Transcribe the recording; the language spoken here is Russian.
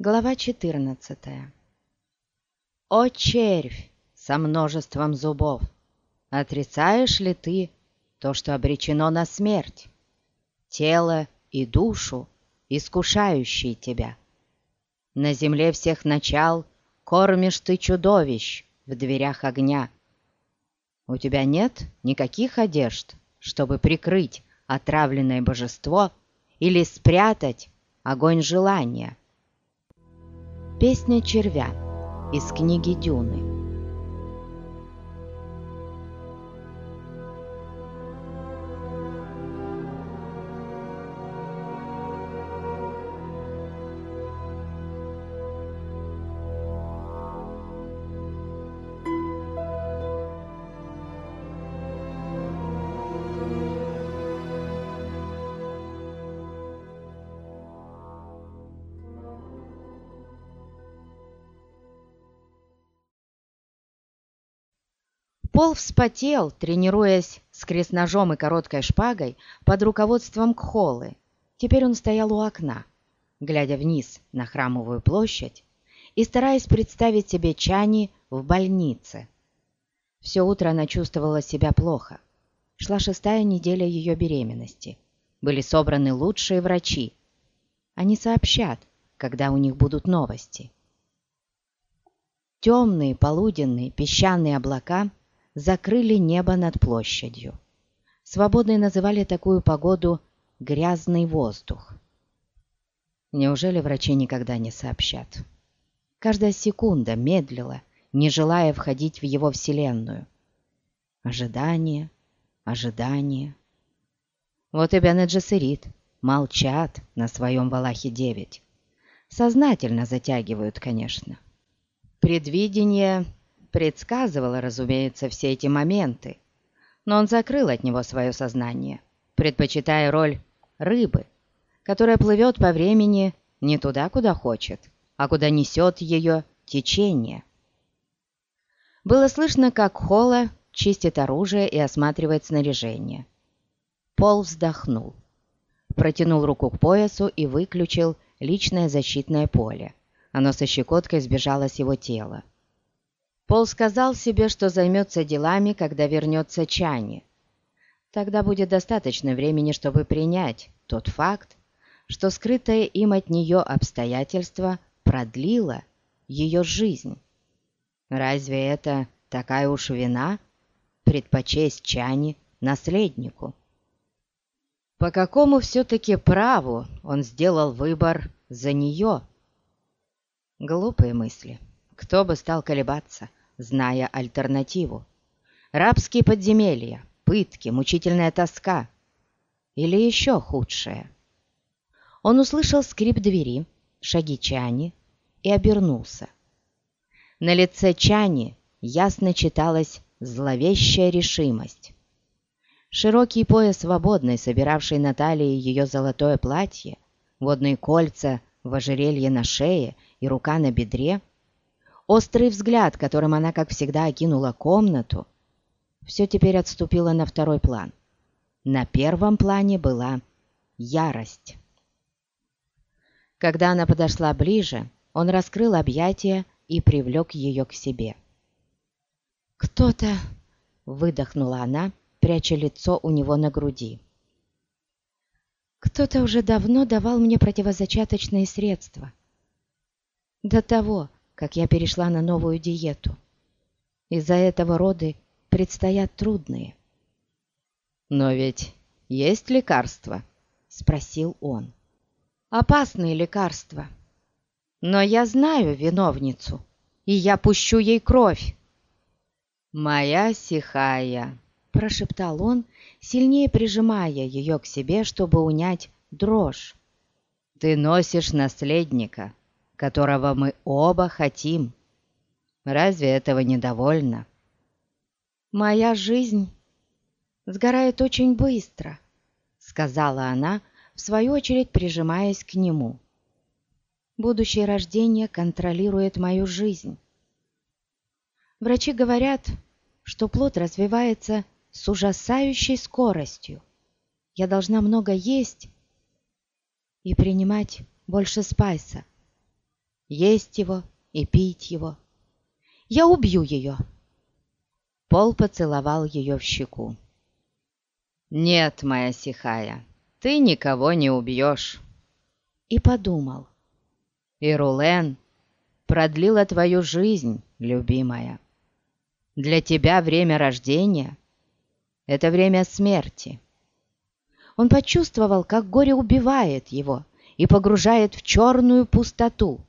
Глава 14 «О червь со множеством зубов! Отрицаешь ли ты то, что обречено на смерть? Тело и душу, искушающие тебя. На земле всех начал кормишь ты чудовищ в дверях огня. У тебя нет никаких одежд, чтобы прикрыть отравленное божество или спрятать огонь желания» Песня червя из книги Дюны. Пол вспотел, тренируясь с крестножом и короткой шпагой под руководством Кхолы. Теперь он стоял у окна, глядя вниз на храмовую площадь и стараясь представить себе Чани в больнице. Все утро она чувствовала себя плохо. Шла шестая неделя ее беременности. Были собраны лучшие врачи. Они сообщат, когда у них будут новости. Темные полуденные песчаные облака закрыли небо над площадью. Свободные называли такую погоду «грязный воздух». Неужели врачи никогда не сообщат? Каждая секунда медлила, не желая входить в его вселенную. Ожидание, ожидание. Вот и Бен и молчат на своем Валахе-9. Сознательно затягивают, конечно. Предвидение предсказывала, разумеется, все эти моменты, но он закрыл от него свое сознание, предпочитая роль рыбы, которая плывет по времени не туда, куда хочет, а куда несет ее течение. Было слышно, как Холла чистит оружие и осматривает снаряжение. Пол вздохнул, протянул руку к поясу и выключил личное защитное поле. Оно со щекоткой сбежало с его тела. Пол сказал себе, что займется делами, когда вернется Чани. Тогда будет достаточно времени, чтобы принять тот факт, что скрытое им от нее обстоятельство продлило ее жизнь. Разве это такая уж вина предпочесть Чани наследнику? По какому все-таки праву он сделал выбор за нее? Глупые мысли. Кто бы стал колебаться? Зная альтернативу. Рабские подземелья, пытки, мучительная тоска. Или еще худшее. Он услышал скрип двери, шаги Чани и обернулся. На лице Чани ясно читалась зловещая решимость. Широкий пояс свободный, собиравший на талии ее золотое платье, водные кольца в ожерелье на шее и рука на бедре — Острый взгляд, которым она, как всегда, окинула комнату, все теперь отступило на второй план. На первом плане была ярость. Когда она подошла ближе, он раскрыл объятия и привлек ее к себе. «Кто-то...» — выдохнула она, пряча лицо у него на груди. «Кто-то уже давно давал мне противозачаточные средства. До того, как я перешла на новую диету. Из-за этого роды предстоят трудные. «Но ведь есть лекарства?» — спросил он. «Опасные лекарства. Но я знаю виновницу, и я пущу ей кровь». «Моя сихая», — прошептал он, сильнее прижимая ее к себе, чтобы унять дрожь. «Ты носишь наследника, которого мы оба хотим. Разве этого недовольно? «Моя жизнь сгорает очень быстро», — сказала она, в свою очередь прижимаясь к нему. «Будущее рождение контролирует мою жизнь. Врачи говорят, что плод развивается с ужасающей скоростью. Я должна много есть и принимать больше спайса. Есть его и пить его. Я убью ее. Пол поцеловал ее в щеку. «Нет, моя сихая, ты никого не убьешь». И подумал. «И Рулен продлила твою жизнь, любимая. Для тебя время рождения — это время смерти». Он почувствовал, как горе убивает его и погружает в черную пустоту,